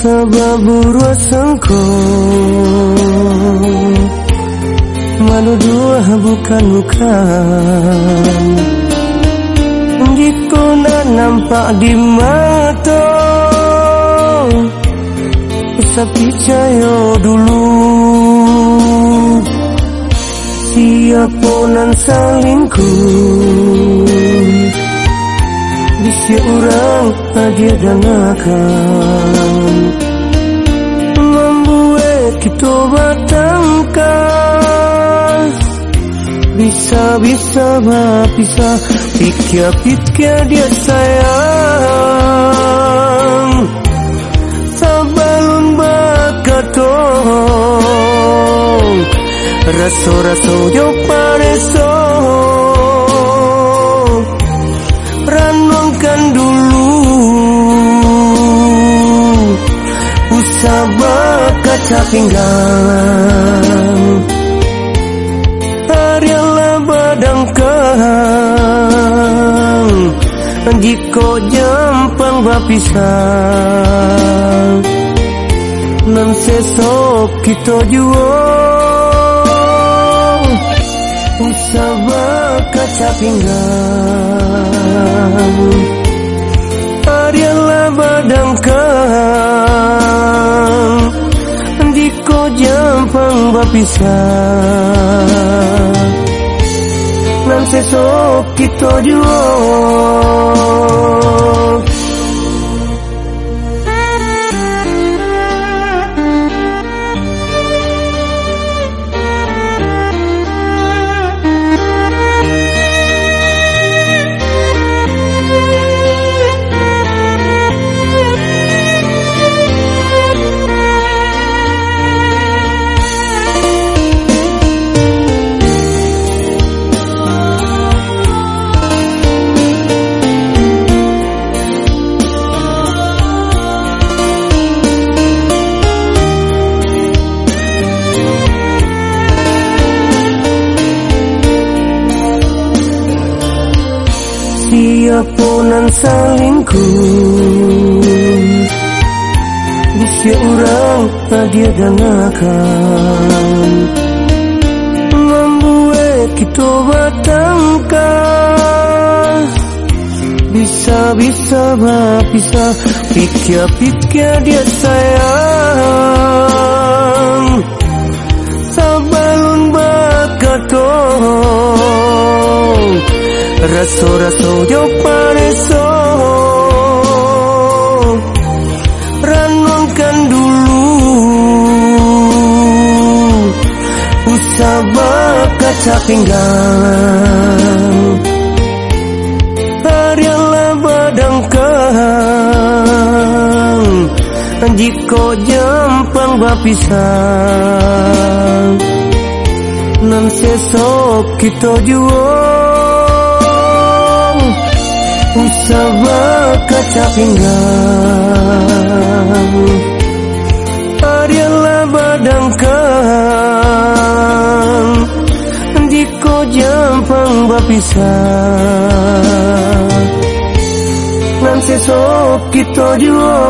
sababu rasangko dua bukan bukan. Jika nak nampak di mata. Usah percaya dulu. Siapa nan salingkuh Bisa orang dan akan Membuat kita batangkan Bisa-bisa berpisah Pikir-pikir dia sayang. Sabalun bakatong Raso-raso yo pareso kaca pinggang Harialah badang kang Jiko jampang bapisang Nan sesok kita jual Usah kaca pinggang. Harialah badang kang jampang bapisang Nan sesok kita jual Siapa nan salingkuh Bisa orang hadir dan akan Membuat kita batangkan Bisa-bisa berpisah. Pikir-pikir dia sayang Raso-raso yo pareso Ranongkan dulu. Usah kaca pinggang. Harialah badang kang Jiko jampang bapisang Nan sesok kita jual Usah kaca pinggang. Harialah badang kang Jiko jampang bapisang Nan sesok kita jual